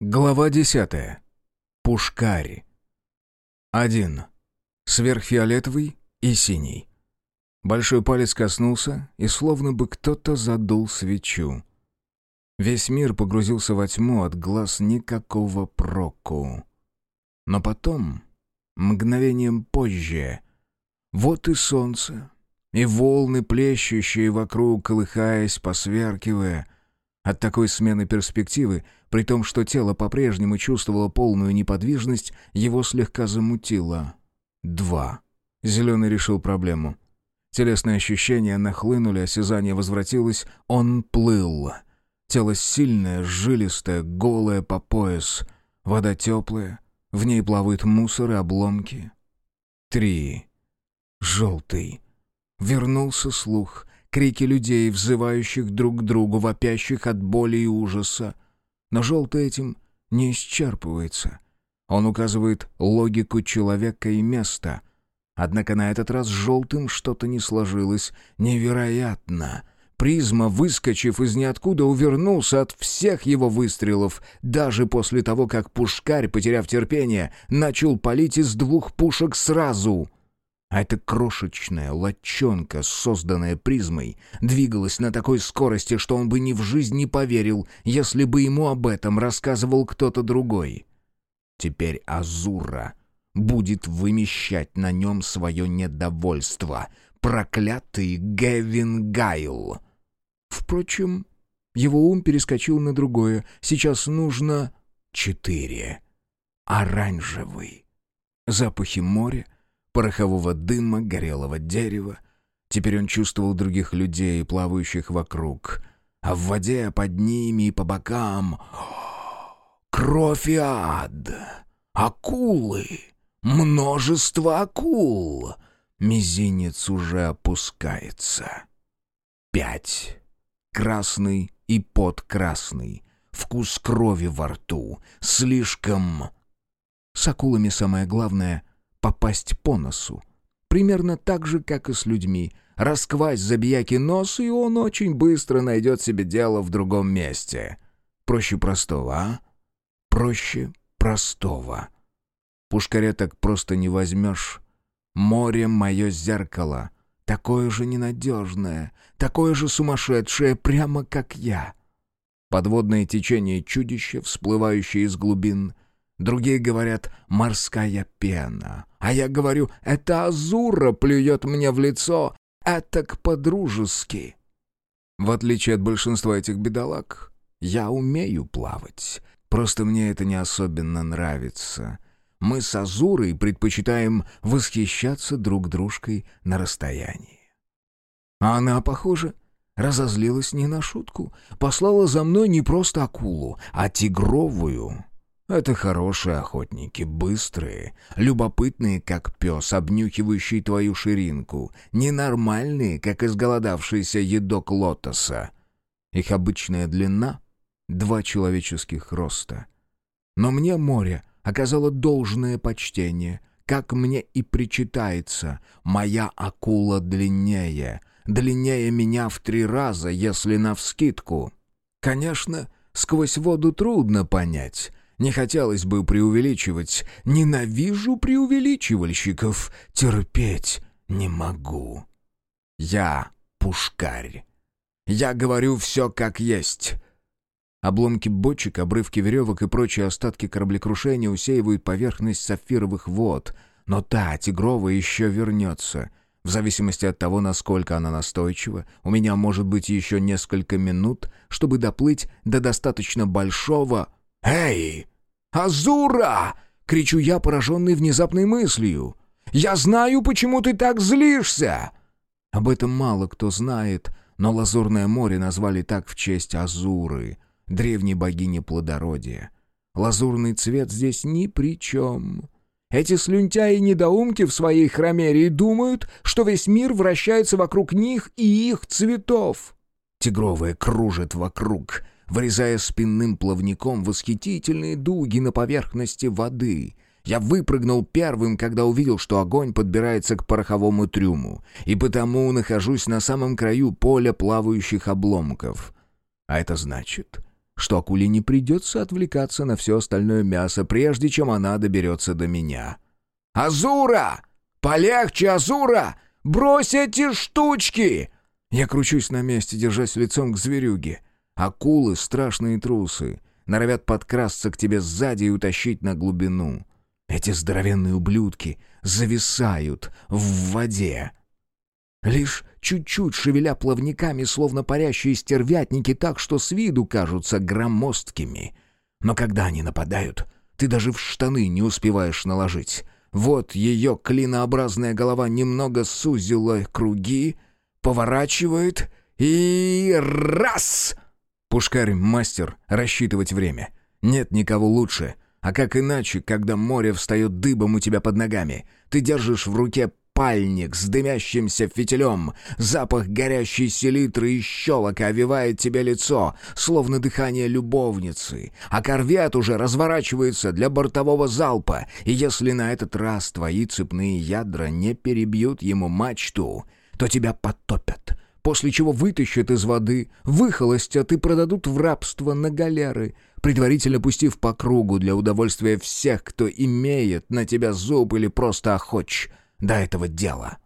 Глава десятая. Пушкарь. Один. Сверхфиолетовый и синий. Большой палец коснулся, и словно бы кто-то задул свечу. Весь мир погрузился во тьму, от глаз никакого проку. Но потом, мгновением позже, вот и солнце, и волны, плещущие вокруг, колыхаясь, посверкивая — от такой смены перспективы, при том, что тело по-прежнему чувствовало полную неподвижность, его слегка замутило. Два. Зеленый решил проблему. Телесные ощущения нахлынули, осязание возвратилось, он плыл. Тело сильное, жилистое, голое по пояс. Вода теплая, в ней плавают мусор и обломки. Три. Желтый. Вернулся слух крики людей, взывающих друг к другу, вопящих от боли и ужаса. Но желтый этим не исчерпывается. Он указывает логику человека и места. Однако на этот раз желтым что-то не сложилось. Невероятно! Призма, выскочив из ниоткуда, увернулся от всех его выстрелов, даже после того, как пушкарь, потеряв терпение, начал палить из двух пушек сразу — а эта крошечная лочонка, созданная призмой, двигалась на такой скорости, что он бы ни в жизнь не поверил, если бы ему об этом рассказывал кто-то другой. Теперь Азура будет вымещать на нем свое недовольство. Проклятый Гевин Гайл. Впрочем, его ум перескочил на другое. Сейчас нужно четыре. Оранжевый. Запахи моря — порохового дыма, горелого дерева. Теперь он чувствовал других людей, плавающих вокруг. А в воде под ними и по бокам... Кровь и ад! Акулы! Множество акул! Мизинец уже опускается. Пять. Красный и подкрасный. Вкус крови во рту. Слишком... С акулами самое главное попасть по носу. Примерно так же, как и с людьми. Расквась забияки нос, и он очень быстро найдет себе дело в другом месте. Проще простого, а? Проще простого. Пушкаря так просто не возьмешь. Море — мое зеркало. Такое же ненадежное, такое же сумасшедшее, прямо как я. Подводное течение чудища, всплывающее из глубин — Другие говорят «морская пена». А я говорю «это Азура плюет мне в лицо». Это к по-дружески. В отличие от большинства этих бедолаг, я умею плавать. Просто мне это не особенно нравится. Мы с Азурой предпочитаем восхищаться друг дружкой на расстоянии. А она, похоже, разозлилась не на шутку. Послала за мной не просто акулу, а тигровую. Это хорошие охотники, быстрые, любопытные, как пес, обнюхивающий твою ширинку, ненормальные, как изголодавшийся едок лотоса. Их обычная длина — два человеческих роста. Но мне море оказало должное почтение, как мне и причитается. Моя акула длиннее, длиннее меня в три раза, если навскидку. Конечно, сквозь воду трудно понять — не хотелось бы преувеличивать. Ненавижу преувеличивальщиков. Терпеть не могу. Я пушкарь. Я говорю все как есть. Обломки бочек, обрывки веревок и прочие остатки кораблекрушения усеивают поверхность сапфировых вод. Но та, тигровая, еще вернется. В зависимости от того, насколько она настойчива, у меня может быть еще несколько минут, чтобы доплыть до достаточно большого «Эй! Азура!» — кричу я, пораженный внезапной мыслью. «Я знаю, почему ты так злишься!» Об этом мало кто знает, но Лазурное море назвали так в честь Азуры, древней богини плодородия. Лазурный цвет здесь ни при чем. Эти слюнтяи-недоумки в своей хромерии думают, что весь мир вращается вокруг них и их цветов. Тигровая кружит вокруг — вырезая спинным плавником восхитительные дуги на поверхности воды. Я выпрыгнул первым, когда увидел, что огонь подбирается к пороховому трюму, и потому нахожусь на самом краю поля плавающих обломков. А это значит, что акуле не придется отвлекаться на все остальное мясо, прежде чем она доберется до меня. «Азура! Полегче, Азура! Брось эти штучки!» Я кручусь на месте, держась лицом к зверюге. Акулы — страшные трусы. Норовят подкрасться к тебе сзади и утащить на глубину. Эти здоровенные ублюдки зависают в воде. Лишь чуть-чуть шевеля плавниками, словно парящие стервятники, так что с виду кажутся громоздкими. Но когда они нападают, ты даже в штаны не успеваешь наложить. Вот ее клинообразная голова немного сузила круги, поворачивает и... раз! Пушкарь — мастер рассчитывать время. Нет никого лучше. А как иначе, когда море встает дыбом у тебя под ногами? Ты держишь в руке пальник с дымящимся фитилем. Запах горящей селитры и щелока овивает тебе лицо, словно дыхание любовницы. А корвет уже разворачивается для бортового залпа, и если на этот раз твои цепные ядра не перебьют ему мачту, то тебя потопят, после чего вытащат из воды, выхолостят и продадут в рабство на галеры, предварительно пустив по кругу для удовольствия всех, кто имеет на тебя зуб или просто охоч до этого дела.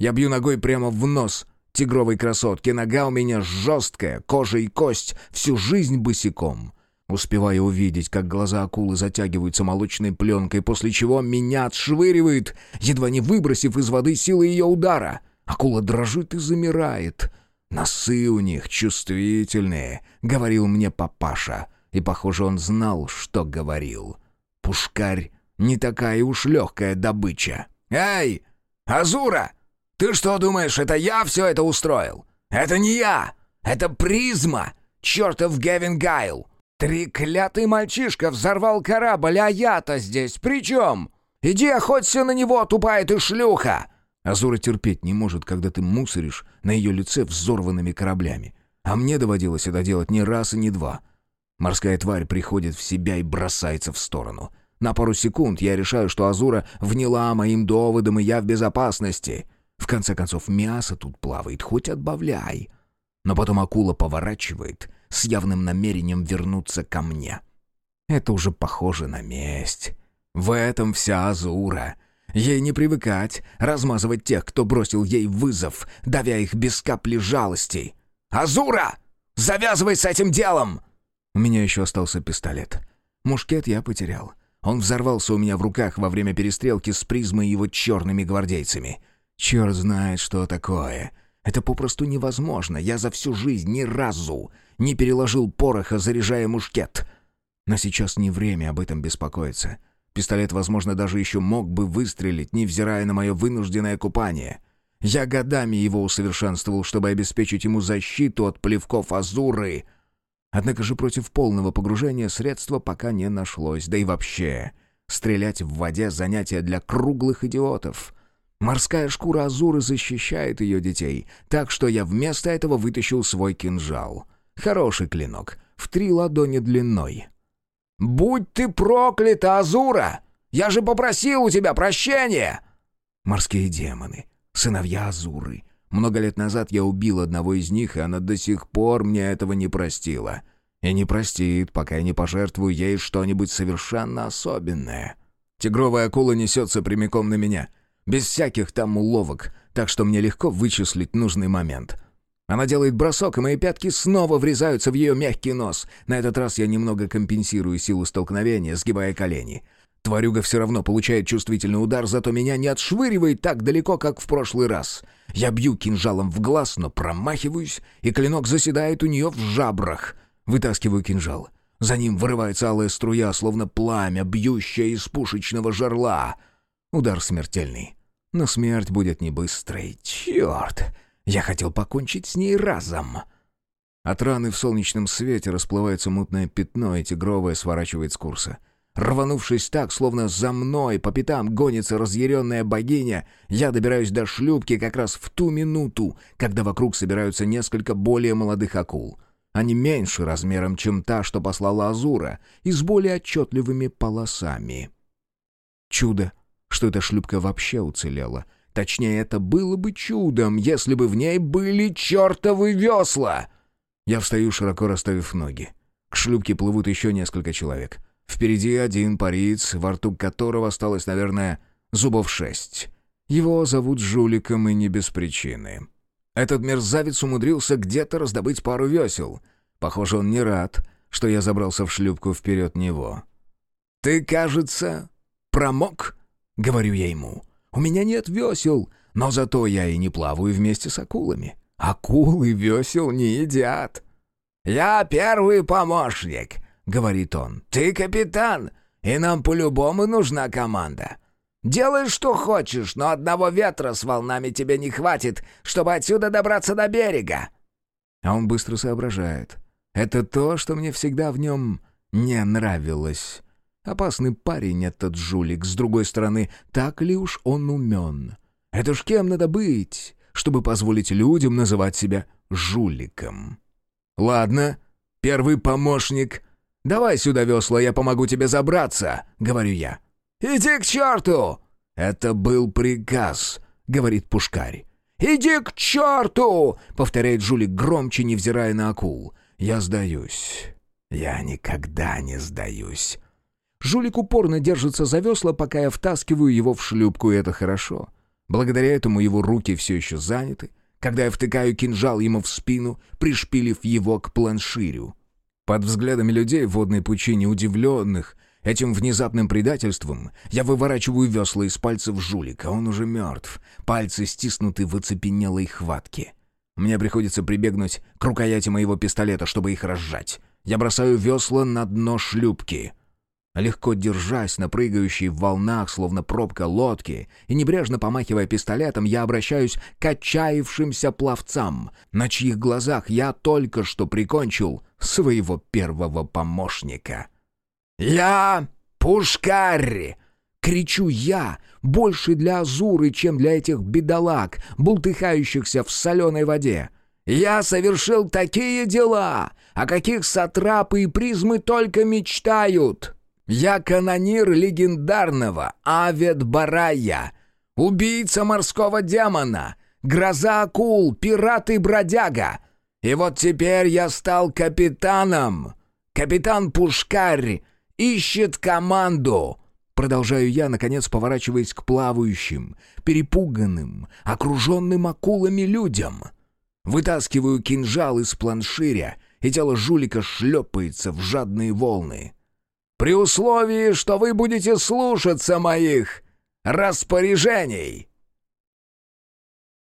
Я бью ногой прямо в нос тигровой красотки. Нога у меня жесткая, кожа и кость, всю жизнь босиком. Успеваю увидеть, как глаза акулы затягиваются молочной пленкой, после чего меня отшвыривает, едва не выбросив из воды силы ее удара. Акула дрожит и замирает. «Носы у них чувствительные», — говорил мне папаша. И, похоже, он знал, что говорил. «Пушкарь не такая уж легкая добыча». «Эй, Азура! Ты что думаешь, это я все это устроил? Это не я! Это призма! Чертов Гевин Гайл! Треклятый мальчишка взорвал корабль, а я-то здесь при чем? Иди охоться на него, тупая ты шлюха!» Азура терпеть не может, когда ты мусоришь на ее лице взорванными кораблями. А мне доводилось это делать не раз и не два. Морская тварь приходит в себя и бросается в сторону — на пару секунд я решаю, что Азура вняла моим доводом, и я в безопасности. В конце концов, мясо тут плавает, хоть отбавляй. Но потом акула поворачивает с явным намерением вернуться ко мне. Это уже похоже на месть. В этом вся Азура. Ей не привыкать размазывать тех, кто бросил ей вызов, давя их без капли жалости. «Азура! Завязывай с этим делом!» У меня еще остался пистолет. Мушкет я потерял. Он взорвался у меня в руках во время перестрелки с призмой его черными гвардейцами. Черт знает, что такое. Это попросту невозможно. Я за всю жизнь ни разу не переложил пороха, заряжая мушкет. Но сейчас не время об этом беспокоиться. Пистолет, возможно, даже еще мог бы выстрелить, невзирая на мое вынужденное купание. Я годами его усовершенствовал, чтобы обеспечить ему защиту от плевков азуры — Однако же против полного погружения средства пока не нашлось, да и вообще. Стрелять в воде — занятие для круглых идиотов. Морская шкура Азуры защищает ее детей, так что я вместо этого вытащил свой кинжал. Хороший клинок, в три ладони длиной. «Будь ты проклята, Азура! Я же попросил у тебя прощения!» Морские демоны, сыновья Азуры — много лет назад я убил одного из них, и она до сих пор мне этого не простила. И не простит, пока я не пожертвую ей что-нибудь совершенно особенное. Тигровая акула несется прямиком на меня. Без всяких там уловок, так что мне легко вычислить нужный момент. Она делает бросок, и мои пятки снова врезаются в ее мягкий нос. На этот раз я немного компенсирую силу столкновения, сгибая колени. Тварюга все равно получает чувствительный удар, зато меня не отшвыривает так далеко, как в прошлый раз. Я бью кинжалом в глаз, но промахиваюсь, и клинок заседает у нее в жабрах. Вытаскиваю кинжал. За ним вырывается алая струя, словно пламя, бьющее из пушечного жерла. Удар смертельный. Но смерть будет не быстрой. Черт! Я хотел покончить с ней разом. От раны в солнечном свете расплывается мутное пятно, и тигровое сворачивает с курса. — Рванувшись так, словно за мной по пятам гонится разъяренная богиня, я добираюсь до шлюпки как раз в ту минуту, когда вокруг собираются несколько более молодых акул. Они меньше размером, чем та, что послала Азура, и с более отчетливыми полосами. Чудо, что эта шлюпка вообще уцелела. Точнее, это было бы чудом, если бы в ней были чертовы весла. Я встаю, широко расставив ноги. К шлюпке плывут еще несколько человек. Впереди один париец, во рту которого осталось, наверное, зубов шесть. Его зовут Жуликом и не без причины. Этот мерзавец умудрился где-то раздобыть пару весел. Похоже, он не рад, что я забрался в шлюпку вперед него. «Ты, кажется, промок?» — говорю я ему. «У меня нет весел, но зато я и не плаваю вместе с акулами. Акулы весел не едят». «Я первый помощник», — говорит он. «Ты капитан, и нам по-любому нужна команда. Делай, что хочешь, но одного ветра с волнами тебе не хватит, чтобы отсюда добраться до берега». А он быстро соображает. Это то, что мне всегда в нем не нравилось. Опасный парень этот жулик. С другой стороны, так ли уж он умен? Это ж кем надо быть, чтобы позволить людям называть себя жуликом? «Ладно, первый помощник. Давай сюда весла, я помогу тебе забраться», — говорю я. «Иди к черту!» «Это был приказ», — говорит Пушкарь. «Иди к черту!» — повторяет жулик громче, невзирая на акул. «Я сдаюсь. Я никогда не сдаюсь». Жулик упорно держится за весла, пока я втаскиваю его в шлюпку, и это хорошо. Благодаря этому его руки все еще заняты, когда я втыкаю кинжал ему в спину, пришпилив его к планширю. Под взглядами людей в водной пучине удивленных этим внезапным предательством я выворачиваю весла из пальцев жулика, он уже мертв, пальцы стиснуты в оцепенелой хватке. Мне приходится прибегнуть к рукояти моего пистолета, чтобы их разжать. Я бросаю весла на дно шлюпки — Легко держась на прыгающей в волнах, словно пробка лодки, и небрежно помахивая пистолетом, я обращаюсь к отчаявшимся пловцам, на чьих глазах я только что прикончил своего первого помощника. «Я пушкарь!» — кричу я, больше для Азуры, чем для этих бедолаг, бултыхающихся в соленой воде. «Я совершил такие дела, о каких сатрапы и призмы только мечтают!» Я канонир легендарного Авет Барая, убийца морского демона, гроза акул, пират и бродяга. И вот теперь я стал капитаном. Капитан Пушкарь ищет команду. Продолжаю я, наконец поворачиваясь к плавающим, перепуганным, окруженным акулами людям. Вытаскиваю кинжал из планширя, и тело жулика шлепается в жадные волны при условии, что вы будете слушаться моих распоряжений».